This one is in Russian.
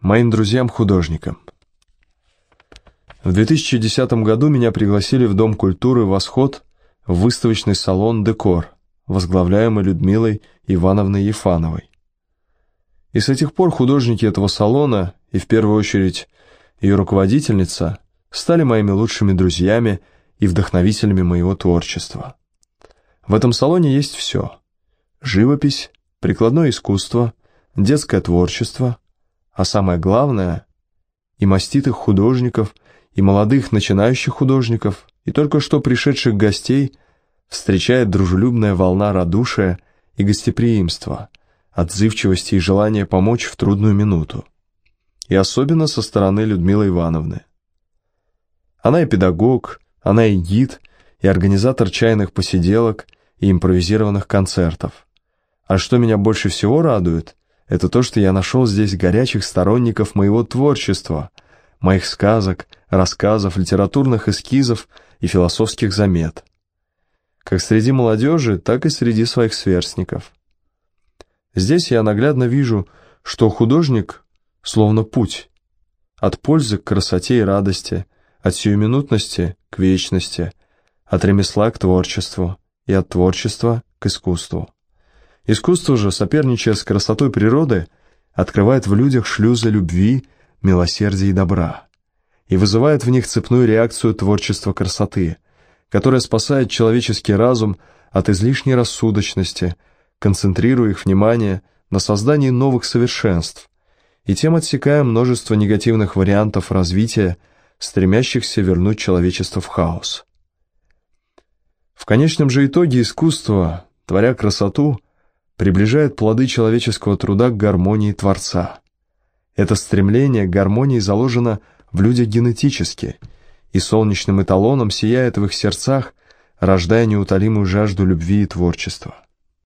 Моим друзьям-художникам. В 2010 году меня пригласили в Дом культуры «Восход» в выставочный салон «Декор», возглавляемый Людмилой Ивановной Ефановой. И с этих пор художники этого салона, и в первую очередь ее руководительница, стали моими лучшими друзьями и вдохновителями моего творчества. В этом салоне есть все. Живопись, прикладное искусство, детское творчество, а самое главное – и маститых художников – и молодых начинающих художников, и только что пришедших гостей встречает дружелюбная волна радушия и гостеприимства, отзывчивости и желания помочь в трудную минуту. И особенно со стороны Людмилы Ивановны. Она и педагог, она и гид, и организатор чайных посиделок и импровизированных концертов. А что меня больше всего радует, это то, что я нашел здесь горячих сторонников моего творчества – моих сказок, рассказов, литературных эскизов и философских замет. Как среди молодежи, так и среди своих сверстников. Здесь я наглядно вижу, что художник словно путь, от пользы к красоте и радости, от сиюминутности к вечности, от ремесла к творчеству и от творчества к искусству. Искусство же, соперничая с красотой природы, открывает в людях шлюзы любви милосердия и добра, и вызывает в них цепную реакцию творчества красоты, которая спасает человеческий разум от излишней рассудочности, концентрируя их внимание на создании новых совершенств, и тем отсекая множество негативных вариантов развития, стремящихся вернуть человечество в хаос. В конечном же итоге искусство, творя красоту, приближает плоды человеческого труда к гармонии Творца – это стремление к гармонии заложено в людях генетически, и солнечным эталоном сияет в их сердцах, рождая неутолимую жажду любви и творчества.